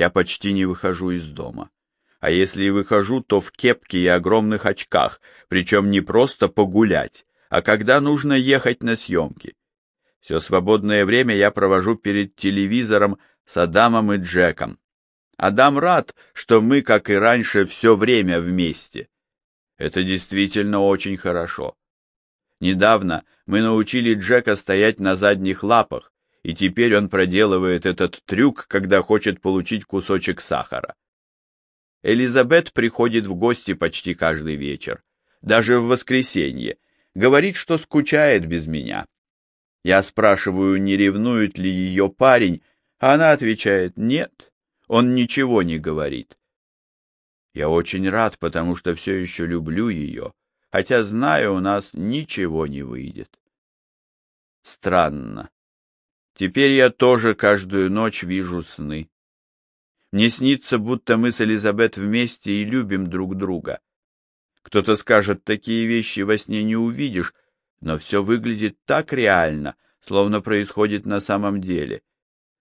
Я почти не выхожу из дома. А если и выхожу, то в кепке и огромных очках, причем не просто погулять, а когда нужно ехать на съемки. Все свободное время я провожу перед телевизором с Адамом и Джеком. Адам рад, что мы, как и раньше, все время вместе. Это действительно очень хорошо. Недавно мы научили Джека стоять на задних лапах, и теперь он проделывает этот трюк, когда хочет получить кусочек сахара. Элизабет приходит в гости почти каждый вечер, даже в воскресенье, говорит, что скучает без меня. Я спрашиваю, не ревнует ли ее парень, а она отвечает «нет, он ничего не говорит». Я очень рад, потому что все еще люблю ее, хотя знаю, у нас ничего не выйдет. Странно. Теперь я тоже каждую ночь вижу сны. Мне снится, будто мы с Элизабет вместе и любим друг друга. Кто-то скажет, такие вещи во сне не увидишь, но все выглядит так реально, словно происходит на самом деле.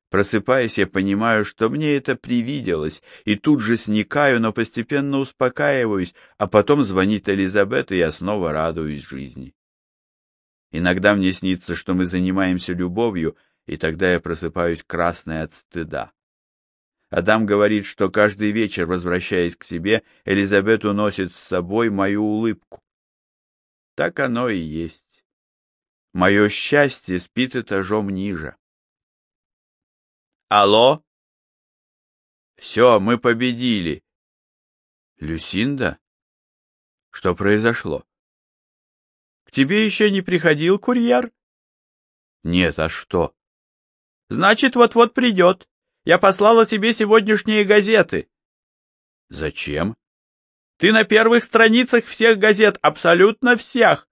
Просыпаясь, я понимаю, что мне это привиделось, и тут же сникаю, но постепенно успокаиваюсь, а потом звонит Элизабет, и я снова радуюсь жизни. Иногда мне снится, что мы занимаемся любовью, и тогда я просыпаюсь красной от стыда. Адам говорит, что каждый вечер, возвращаясь к себе, Элизабет уносит с собой мою улыбку. Так оно и есть. Мое счастье спит этажом ниже. Алло? Все, мы победили. Люсинда? Что произошло? К тебе еще не приходил курьер? Нет, а что? Значит, вот-вот придет. Я послала тебе сегодняшние газеты. Зачем? Ты на первых страницах всех газет, абсолютно всех.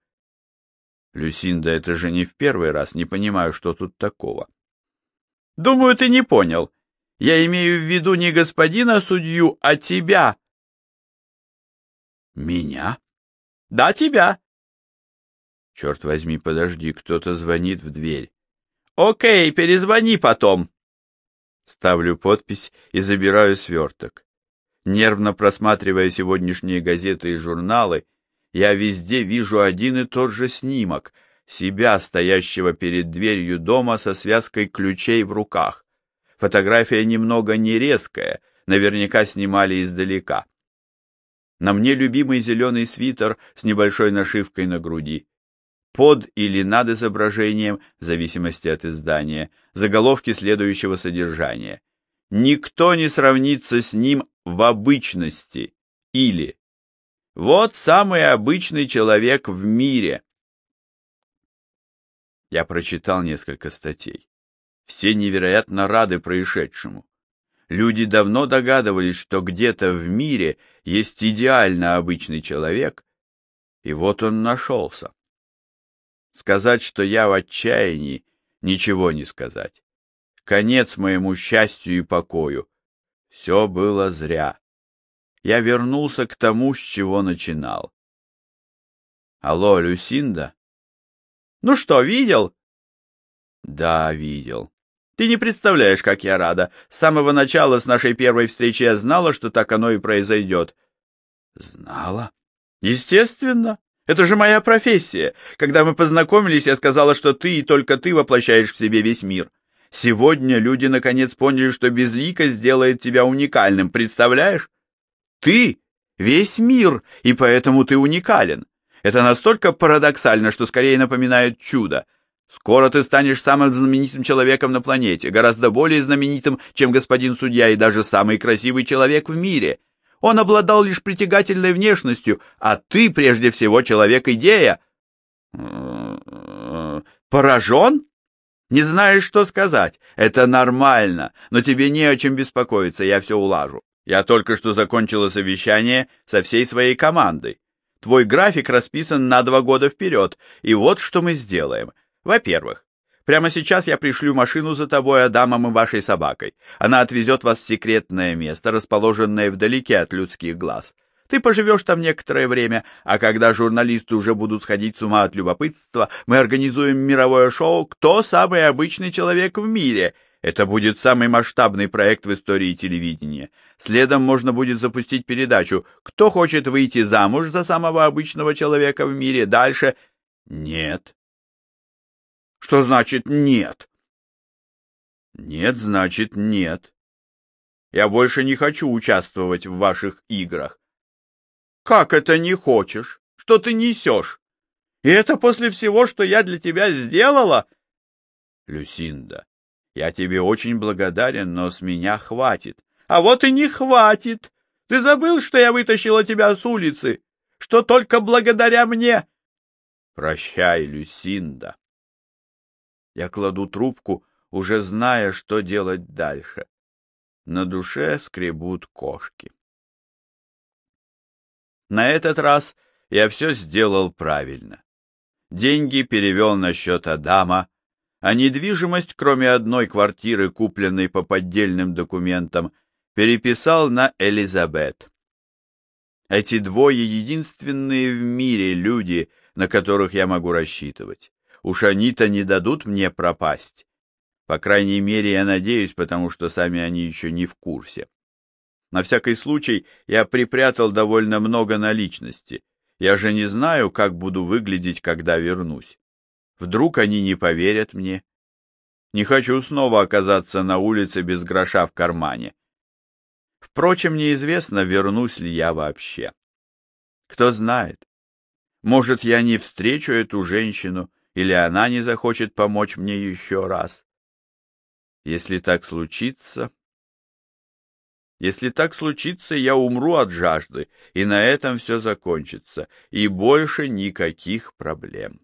Люсинда, это же не в первый раз, не понимаю, что тут такого. Думаю, ты не понял. Я имею в виду не господина судью, а тебя. Меня? Да, тебя. Черт возьми, подожди, кто-то звонит в дверь. Окей, перезвони потом. Ставлю подпись и забираю сверток. Нервно просматривая сегодняшние газеты и журналы, я везде вижу один и тот же снимок себя, стоящего перед дверью дома со связкой ключей в руках. Фотография немного нерезкая, наверняка снимали издалека. На мне любимый зеленый свитер с небольшой нашивкой на груди под или над изображением, в зависимости от издания, заголовки следующего содержания. Никто не сравнится с ним в обычности или вот самый обычный человек в мире. Я прочитал несколько статей. Все невероятно рады происшедшему. Люди давно догадывались, что где-то в мире есть идеально обычный человек, и вот он нашелся. Сказать, что я в отчаянии, ничего не сказать. Конец моему счастью и покою. Все было зря. Я вернулся к тому, с чего начинал. Алло, Люсинда? Ну что, видел? Да, видел. Ты не представляешь, как я рада. С самого начала, с нашей первой встречи, я знала, что так оно и произойдет. Знала? Естественно. Это же моя профессия. Когда мы познакомились, я сказала, что ты и только ты воплощаешь в себе весь мир. Сегодня люди наконец поняли, что безликость сделает тебя уникальным, представляешь? Ты — весь мир, и поэтому ты уникален. Это настолько парадоксально, что скорее напоминает чудо. Скоро ты станешь самым знаменитым человеком на планете, гораздо более знаменитым, чем господин судья и даже самый красивый человек в мире. Он обладал лишь притягательной внешностью, а ты, прежде всего, человек-идея. Поражен? Не знаешь, что сказать. Это нормально, но тебе не о чем беспокоиться, я все улажу. Я только что закончила совещание со всей своей командой. Твой график расписан на два года вперед, и вот что мы сделаем. Во-первых, Прямо сейчас я пришлю машину за тобой, Адамом и вашей собакой. Она отвезет вас в секретное место, расположенное вдалеке от людских глаз. Ты поживешь там некоторое время, а когда журналисты уже будут сходить с ума от любопытства, мы организуем мировое шоу «Кто самый обычный человек в мире?» Это будет самый масштабный проект в истории телевидения. Следом можно будет запустить передачу «Кто хочет выйти замуж за самого обычного человека в мире?» Дальше «Нет». Что значит «нет»? Нет, значит нет. Я больше не хочу участвовать в ваших играх. Как это не хочешь? Что ты несешь? И это после всего, что я для тебя сделала? Люсинда, я тебе очень благодарен, но с меня хватит. А вот и не хватит. Ты забыл, что я вытащила тебя с улицы? Что только благодаря мне? Прощай, Люсинда. Я кладу трубку, уже зная, что делать дальше. На душе скребут кошки. На этот раз я все сделал правильно. Деньги перевел на счет Адама, а недвижимость, кроме одной квартиры, купленной по поддельным документам, переписал на Элизабет. Эти двое единственные в мире люди, на которых я могу рассчитывать. Уж они-то не дадут мне пропасть. По крайней мере, я надеюсь, потому что сами они еще не в курсе. На всякий случай я припрятал довольно много наличности. Я же не знаю, как буду выглядеть, когда вернусь. Вдруг они не поверят мне. Не хочу снова оказаться на улице без гроша в кармане. Впрочем, неизвестно, вернусь ли я вообще. Кто знает. Может, я не встречу эту женщину, или она не захочет помочь мне еще раз. Если так случится... Если так случится, я умру от жажды, и на этом все закончится, и больше никаких проблем.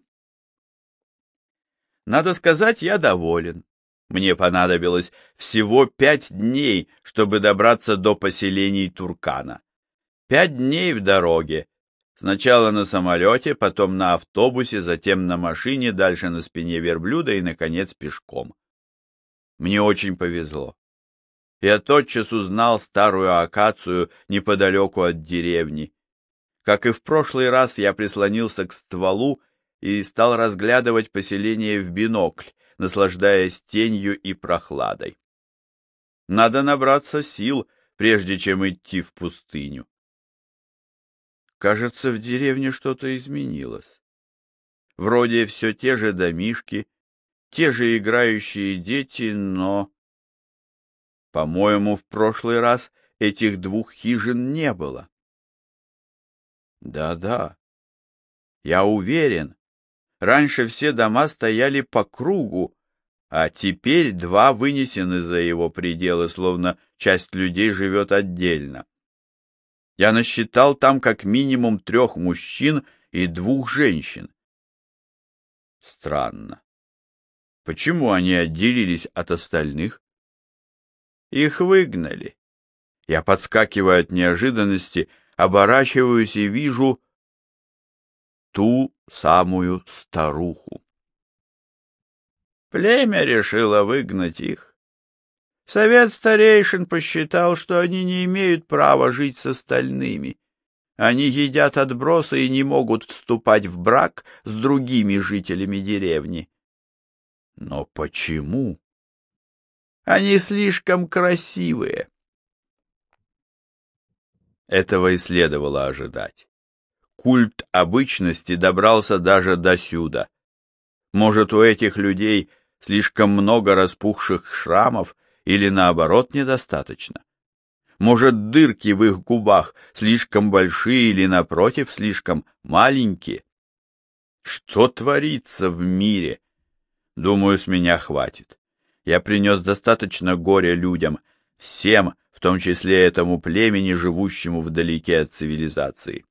Надо сказать, я доволен. Мне понадобилось всего пять дней, чтобы добраться до поселений Туркана. Пять дней в дороге. Сначала на самолете, потом на автобусе, затем на машине, дальше на спине верблюда и, наконец, пешком. Мне очень повезло. Я тотчас узнал старую акацию неподалеку от деревни. Как и в прошлый раз, я прислонился к стволу и стал разглядывать поселение в бинокль, наслаждаясь тенью и прохладой. Надо набраться сил, прежде чем идти в пустыню. Кажется, в деревне что-то изменилось. Вроде все те же домишки, те же играющие дети, но... По-моему, в прошлый раз этих двух хижин не было. Да-да, я уверен, раньше все дома стояли по кругу, а теперь два вынесены за его пределы, словно часть людей живет отдельно. Я насчитал там как минимум трех мужчин и двух женщин. Странно. Почему они отделились от остальных? Их выгнали. Я подскакиваю от неожиданности, оборачиваюсь и вижу ту самую старуху. Племя решило выгнать их. Совет старейшин посчитал, что они не имеют права жить с остальными. Они едят отбросы и не могут вступать в брак с другими жителями деревни. Но почему? Они слишком красивые. Этого и следовало ожидать. Культ обычности добрался даже до сюда. Может, у этих людей слишком много распухших шрамов или, наоборот, недостаточно? Может, дырки в их губах слишком большие или, напротив, слишком маленькие? Что творится в мире, Думаю, с меня хватит. Я принес достаточно горя людям, всем, в том числе этому племени, живущему вдалеке от цивилизации.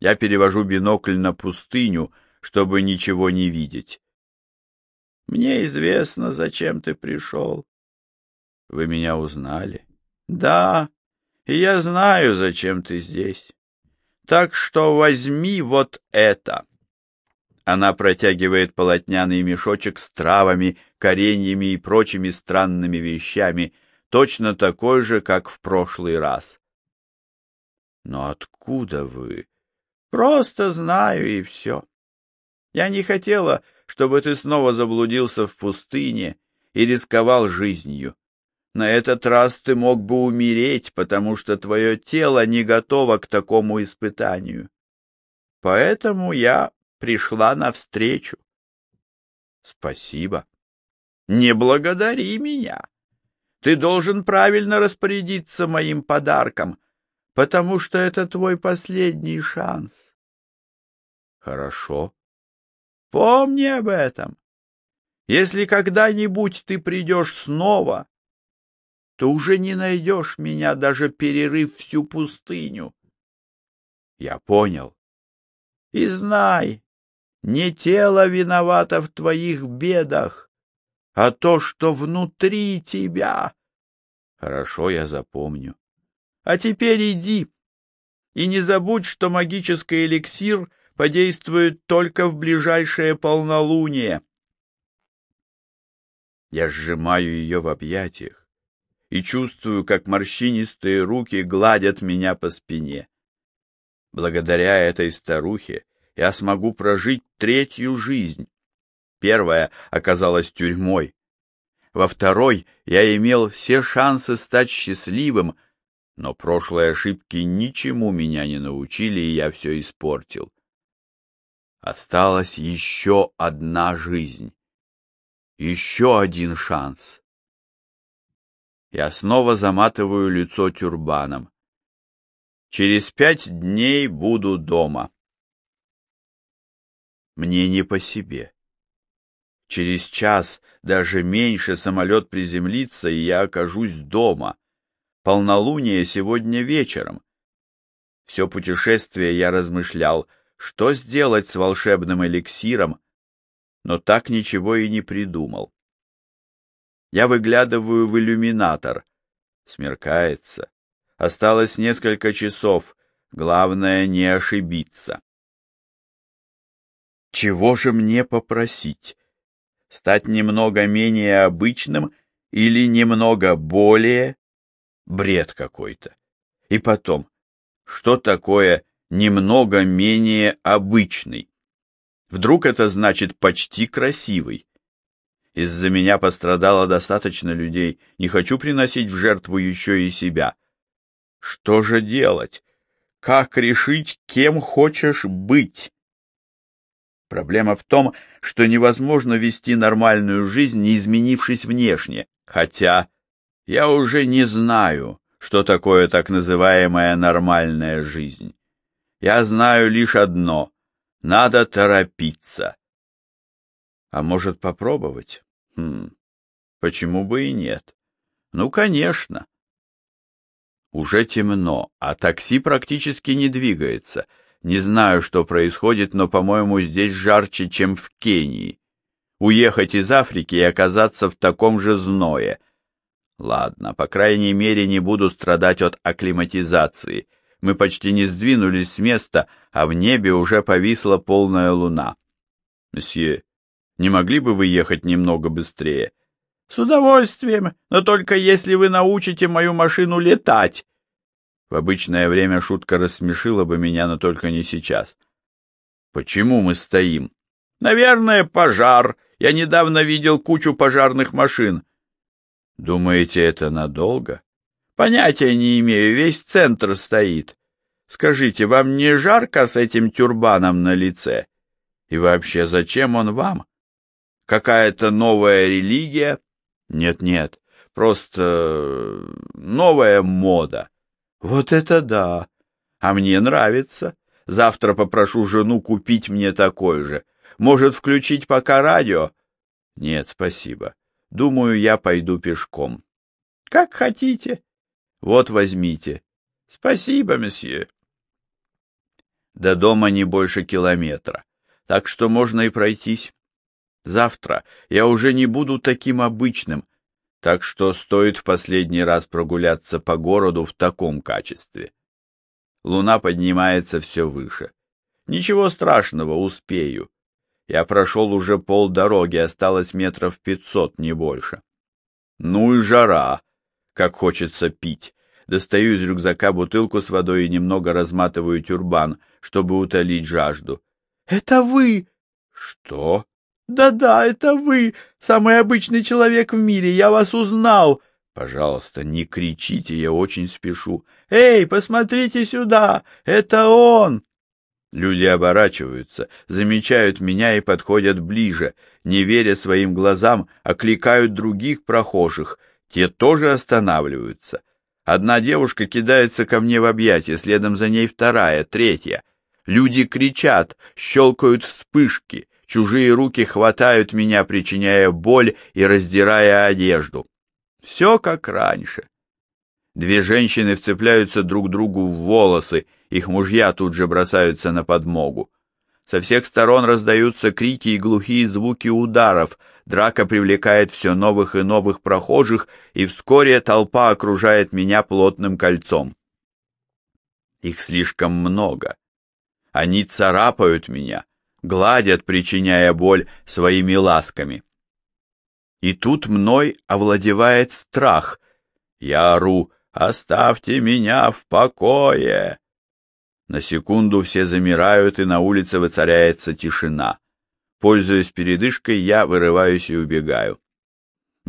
Я перевожу бинокль на пустыню, чтобы ничего не видеть. Мне известно, зачем ты пришел. Вы меня узнали? Да, я знаю, зачем ты здесь. Так что возьми вот это. Она протягивает полотняный мешочек с травами, кореньями и прочими странными вещами, точно такой же, как в прошлый раз. Но откуда вы? Просто знаю и все. Я не хотела, чтобы ты снова заблудился в пустыне, и рисковал жизнью. На этот раз ты мог бы умереть, потому что твое тело не готово к такому испытанию. Поэтому я пришла навстречу. Спасибо. Не благодари меня. Ты должен правильно распорядиться моим подарком, потому что это твой последний шанс. Хорошо. Помни об этом. Если когда-нибудь ты придешь снова, то уже не найдешь меня, даже перерыв всю пустыню. Я понял. И знай, не тело виновато в твоих бедах, а то, что внутри тебя. Хорошо, я запомню. А теперь иди. И не забудь, что магический эликсир подействует только в ближайшее полнолуние. Я сжимаю ее в объятиях и чувствую, как морщинистые руки гладят меня по спине. Благодаря этой старухе я смогу прожить третью жизнь. Первая оказалась тюрьмой. Во второй я имел все шансы стать счастливым, но прошлые ошибки ничему меня не научили, и я все испортил. Осталась еще одна жизнь, еще один шанс. Я снова заматываю лицо тюрбаном. Через пять дней буду дома. Мне не по себе. Через час, даже меньше, самолет приземлится, и я окажусь дома. Полнолуние сегодня вечером. Все путешествие я размышлял, что сделать с волшебным эликсиром, но так ничего и не придумал. Я выглядываю в иллюминатор. Смеркается. Осталось несколько часов. Главное не ошибиться. Чего же мне попросить? Стать немного менее обычным или немного более? Бред какой-то. И потом, что такое немного менее обычный? Вдруг это значит почти красивый? Из-за меня пострадало достаточно людей. Не хочу приносить в жертву еще и себя. Что же делать? Как решить, кем хочешь быть? Проблема в том, что невозможно вести нормальную жизнь, не изменившись внешне. Хотя я уже не знаю, что такое так называемая нормальная жизнь. Я знаю лишь одно — надо торопиться. А может, попробовать? Хм, почему бы и нет? Ну, конечно. Уже темно, а такси практически не двигается. Не знаю, что происходит, но, по-моему, здесь жарче, чем в Кении. Уехать из Африки и оказаться в таком же зное. Ладно, по крайней мере, не буду страдать от акклиматизации. Мы почти не сдвинулись с места, а в небе уже повисла полная луна. Месье, не могли бы вы ехать немного быстрее? — С удовольствием, но только если вы научите мою машину летать. В обычное время шутка рассмешила бы меня, но только не сейчас. — Почему мы стоим? — Наверное, пожар. Я недавно видел кучу пожарных машин. — Думаете, это надолго? — Понятия не имею, весь центр стоит. Скажите, вам не жарко с этим тюрбаном на лице? И вообще, зачем он вам? Какая-то новая религия. Нет-нет, просто э, новая мода. Вот это да! А мне нравится. Завтра попрошу жену купить мне такой же. Может, включить пока радио? Нет, спасибо. Думаю, я пойду пешком. Как хотите. Вот возьмите. Спасибо, месье. До дома не больше километра, так что можно и пройтись. Завтра я уже не буду таким обычным, так что стоит в последний раз прогуляться по городу в таком качестве. Луна поднимается все выше. Ничего страшного, успею. Я прошел уже полдороги, осталось метров пятьсот, не больше. Ну и жара, как хочется пить. Достаю из рюкзака бутылку с водой и немного разматываю тюрбан, чтобы утолить жажду. — Это вы? — Что? Да-да, это вы, самый обычный человек в мире, я вас узнал. Пожалуйста, не кричите, я очень спешу. Эй, посмотрите сюда, это он! Люди оборачиваются, замечают меня и подходят ближе, не веря своим глазам, окликают других прохожих, те тоже останавливаются. Одна девушка кидается ко мне в объятия, следом за ней вторая, третья. Люди кричат, щелкают вспышки, чужие руки хватают меня, причиняя боль и раздирая одежду. Все как раньше. Две женщины вцепляются друг другу в волосы, их мужья тут же бросаются на подмогу. Со всех сторон раздаются крики и глухие звуки ударов, драка привлекает все новых и новых прохожих, и вскоре толпа окружает меня плотным кольцом. Их слишком много. Они царапают меня, гладят, причиняя боль своими ласками. И тут мной овладевает страх. Я ору «Оставьте меня в покое!» На секунду все замирают, и на улице воцаряется тишина. Пользуясь передышкой, я вырываюсь и убегаю.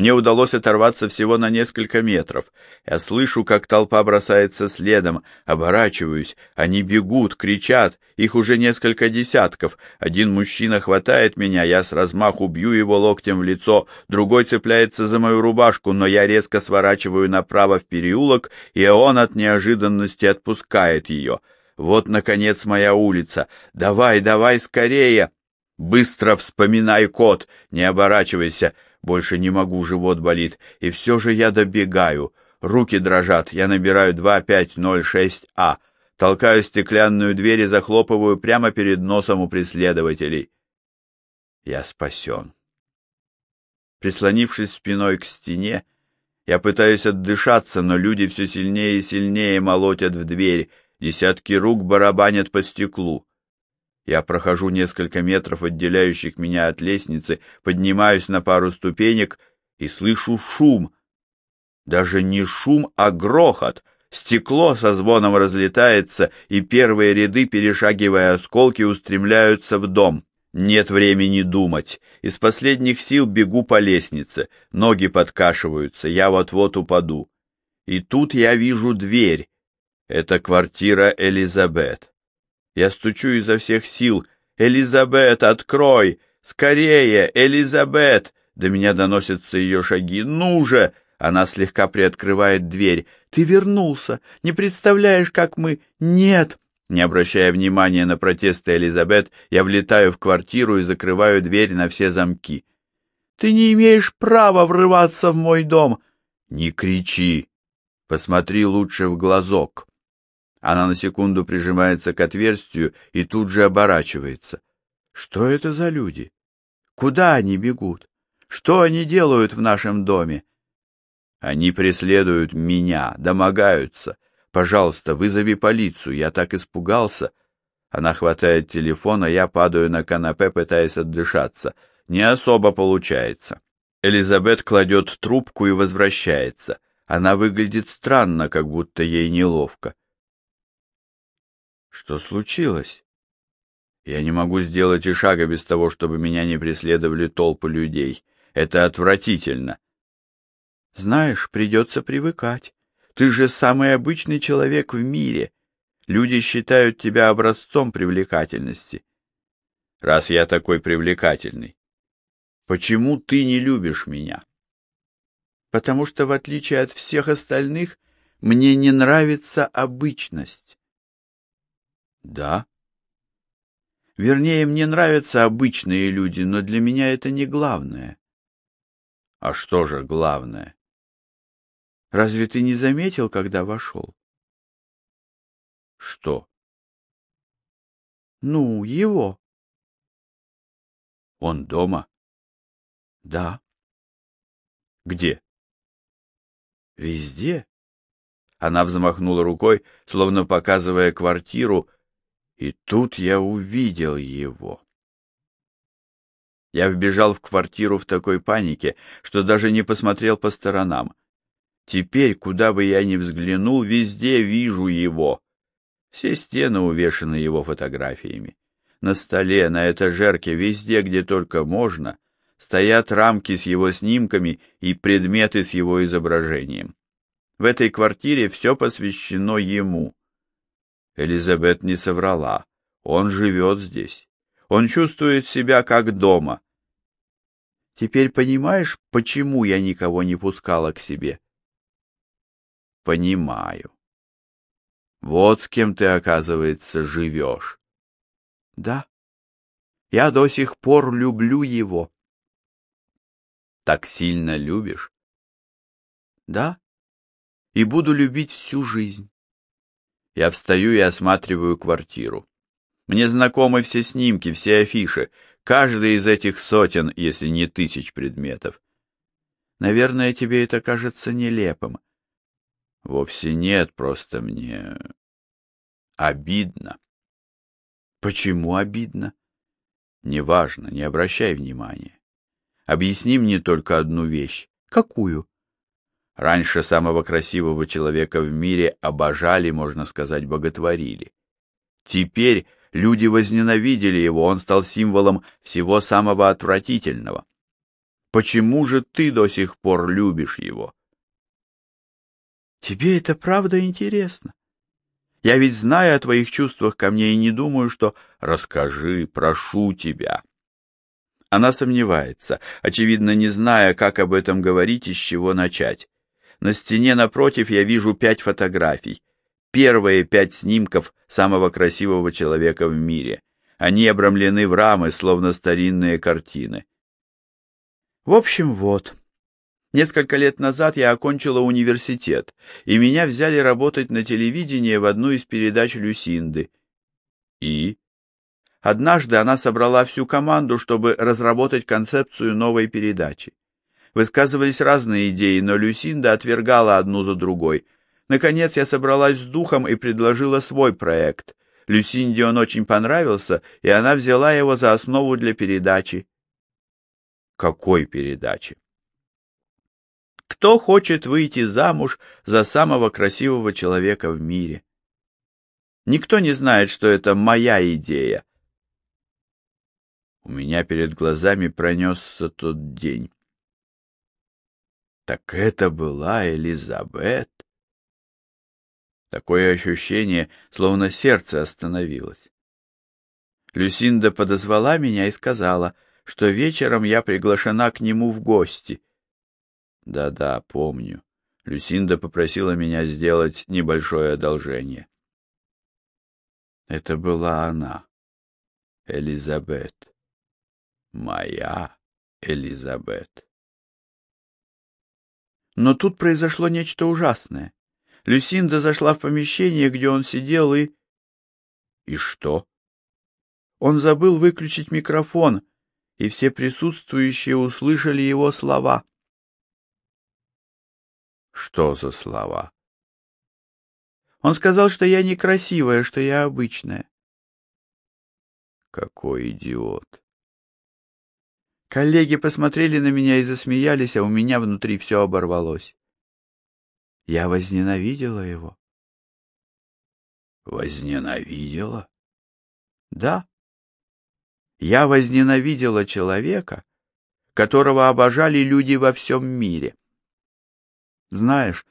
Мне удалось оторваться всего на несколько метров. Я слышу, как толпа бросается следом, оборачиваюсь. Они бегут, кричат, их уже несколько десятков. Один мужчина хватает меня, я с размаху бью его локтем в лицо, другой цепляется за мою рубашку, но я резко сворачиваю направо в переулок, и он от неожиданности отпускает ее. Вот, наконец, моя улица. Давай, давай, скорее! Быстро вспоминай код, не оборачивайся. Больше не могу, живот болит. И все же я добегаю. Руки дрожат. Я набираю 2506А. Толкаю стеклянную дверь и захлопываю прямо перед носом у преследователей. Я спасен. Прислонившись спиной к стене, я пытаюсь отдышаться, но люди все сильнее и сильнее молотят в дверь. Десятки рук барабанят по стеклу. Я прохожу несколько метров, отделяющих меня от лестницы, поднимаюсь на пару ступенек и слышу шум. Даже не шум, а грохот. Стекло со звоном разлетается, и первые ряды, перешагивая осколки, устремляются в дом. Нет времени думать. Из последних сил бегу по лестнице. Ноги подкашиваются, я вот-вот упаду. И тут я вижу дверь. Это квартира Элизабет. Я стучу изо всех сил. «Элизабет, открой! Скорее, Элизабет!» До меня доносятся ее шаги. «Ну же!» Она слегка приоткрывает дверь. «Ты вернулся! Не представляешь, как мы...» «Нет!» Не обращая внимания на протесты Элизабет, я влетаю в квартиру и закрываю дверь на все замки. «Ты не имеешь права врываться в мой дом!» «Не кричи! Посмотри лучше в глазок!» Она на секунду прижимается к отверстию и тут же оборачивается. Что это за люди? Куда они бегут? Что они делают в нашем доме? Они преследуют меня, домогаются. Пожалуйста, вызови полицию, я так испугался. Она хватает телефон, а я падаю на канапе, пытаясь отдышаться. Не особо получается. Элизабет кладет трубку и возвращается. Она выглядит странно, как будто ей неловко. Что случилось? Я не могу сделать и шага без того, чтобы меня не преследовали толпы людей. Это отвратительно. Знаешь, придется привыкать. Ты же самый обычный человек в мире. Люди считают тебя образцом привлекательности. Раз я такой привлекательный, почему ты не любишь меня? Потому что, в отличие от всех остальных, мне не нравится обычность. Да. Вернее, мне нравятся обычные люди, но для меня это не главное. А что же главное? Разве ты не заметил, когда вошел? Что? Ну, его. Он дома? Да. Где? Везде. Она взмахнула рукой, словно показывая квартиру, и тут я увидел его. Я вбежал в квартиру в такой панике, что даже не посмотрел по сторонам. Теперь, куда бы я ни взглянул, везде вижу его. Все стены увешаны его фотографиями. На столе, на этажерке, везде, где только можно, стоят рамки с его снимками и предметы с его изображением. В этой квартире все посвящено ему. Элизабет не соврала. Он живет здесь. Он чувствует себя как дома. Теперь понимаешь, почему я никого не пускала к себе? Понимаю. Вот с кем ты, оказывается, живешь. Да. Я до сих пор люблю его. Так сильно любишь? Да. И буду любить всю жизнь. Я встаю и осматриваю квартиру. Мне знакомы все снимки, все афиши, каждый из этих сотен, если не тысяч предметов. Наверное, тебе это кажется нелепым. Вовсе нет, просто мне обидно. Почему обидно? Неважно, не обращай внимания. Объясни мне только одну вещь. Какую? Раньше самого красивого человека в мире обожали, можно сказать, боготворили. Теперь люди возненавидели его, он стал символом всего самого отвратительного. Почему же ты до сих пор любишь его? Тебе это правда интересно? Я ведь знаю о твоих чувствах ко мне и не думаю, что... Расскажи, прошу тебя. Она сомневается, очевидно, не зная, как об этом говорить и с чего начать. На стене напротив я вижу пять фотографий. Первые пять снимков самого красивого человека в мире. Они обрамлены в рамы, словно старинные картины. В общем, вот. Несколько лет назад я окончила университет, и меня взяли работать на телевидении в одну из передач Люсинды. И? Однажды она собрала всю команду, чтобы разработать концепцию новой передачи. Высказывались разные идеи, но Люсинда отвергала одну за другой. Наконец я собралась с духом и предложила свой проект. Люсинде он очень понравился, и она взяла его за основу для передачи. Какой передачи? Кто хочет выйти замуж за самого красивого человека в мире? Никто не знает, что это моя идея. У меня перед глазами пронесся тот день. Так это была Элизабет. Такое ощущение, словно сердце остановилось. Люсинда подозвала меня и сказала, что вечером я приглашена к нему в гости — да-да, помню. Люсинда попросила меня сделать небольшое одолжение. Это была она, Элизабет. Моя Элизабет. Но тут произошло нечто ужасное. Люсинда зашла в помещение, где он сидел, и... И что? Он забыл выключить микрофон, и все присутствующие услышали его слова. Что за слова? Он сказал, что я некрасивая, что я обычная. Какой идиот. Коллеги посмотрели на меня и засмеялись, а у меня внутри все оборвалось. Я возненавидела его. Возненавидела? Да. Я возненавидела человека, которого обожали люди во всем мире. Знаешь,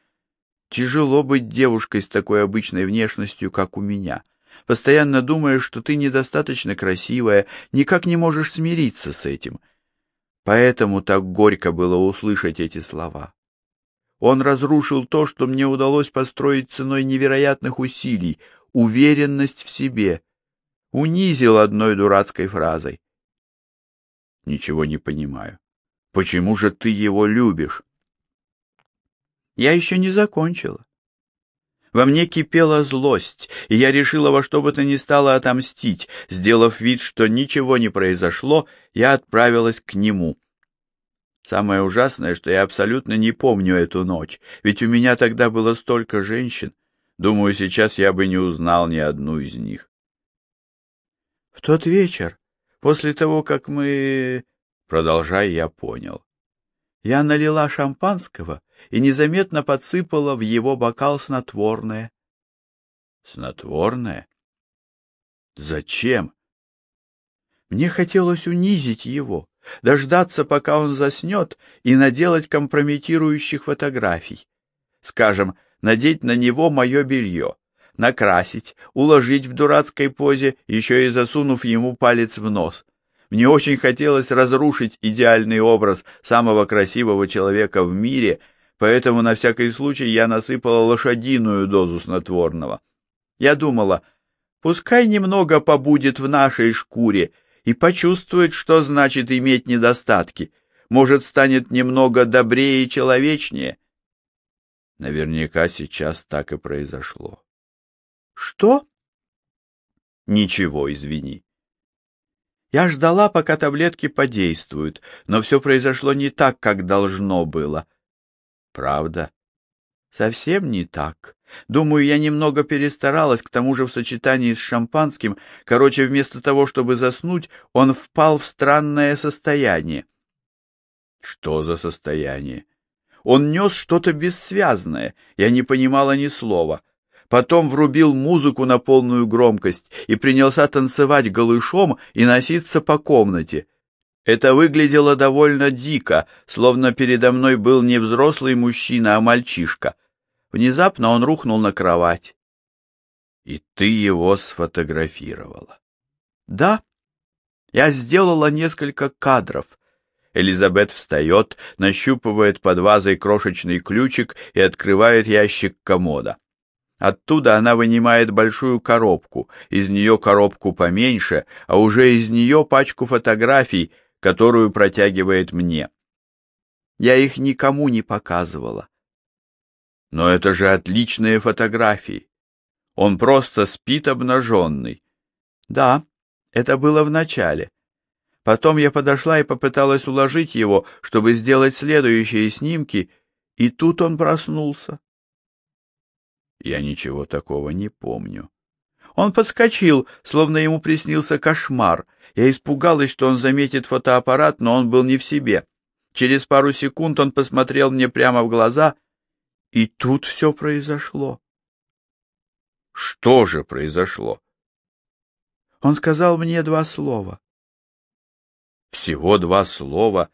тяжело быть девушкой с такой обычной внешностью, как у меня. Постоянно думаешь, что ты недостаточно красивая, никак не можешь смириться с этим. Поэтому так горько было услышать эти слова. Он разрушил то, что мне удалось построить ценой невероятных усилий, уверенность в себе. Унизил одной дурацкой фразой. Ничего не понимаю. Почему же ты его любишь? Я еще не закончила. Во мне кипела злость, и я решила во что бы то ни стало отомстить. Сделав вид, что ничего не произошло, я отправилась к нему. Самое ужасное, что я абсолютно не помню эту ночь, ведь у меня тогда было столько женщин. Думаю, сейчас я бы не узнал ни одну из них. В тот вечер, после того, как мы... Продолжай, я понял. Я налила шампанского и незаметно подсыпала в его бокал снотворное. Снотворное? Зачем? Мне хотелось унизить его, дождаться, пока он заснет, и наделать компрометирующих фотографий. Скажем, надеть на него мое белье, накрасить, уложить в дурацкой позе, еще и засунув ему палец в нос. Мне очень хотелось разрушить идеальный образ самого красивого человека в мире, поэтому на всякий случай я насыпала лошадиную дозу снотворного. Я думала, пускай немного побудет в нашей шкуре и почувствует, что значит иметь недостатки, может, станет немного добрее и человечнее. Наверняка сейчас так и произошло. Что? Ничего, извини. Я ждала, пока таблетки подействуют, но все произошло не так, как должно было. Правда? Совсем не так. Думаю, я немного перестаралась, к тому же в сочетании с шампанским. Короче, вместо того, чтобы заснуть, он впал в странное состояние. Что за состояние? Он нес что-то бессвязное, я не понимала ни слова. Потом врубил музыку на полную громкость и принялся танцевать голышом и носиться по комнате. Это выглядело довольно дико, словно передо мной был не взрослый мужчина, а мальчишка. Внезапно он рухнул на кровать. И ты его сфотографировала. Да, я сделала несколько кадров. Элизабет встает, нащупывает под вазой крошечный ключик и открывает ящик комода. Оттуда она вынимает большую коробку, из нее коробку поменьше, а уже из нее пачку фотографий, которую протягивает мне. Я их никому не показывала. Но это же отличные фотографии. Он просто спит обнаженный. Да, это было в начале. Потом я подошла и попыталась уложить его, чтобы сделать следующие снимки, и тут он проснулся. Я ничего такого не помню. Он подскочил, словно ему приснился кошмар. Я испугалась, что он заметит фотоаппарат, но он был не в себе. Через пару секунд он посмотрел мне прямо в глаза, и тут все произошло. Что же произошло? Он сказал мне два слова. Всего два слова?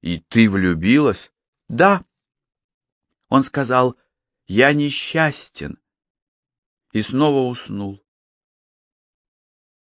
И ты влюбилась? Да. Он сказал, я несчастен. И снова уснул.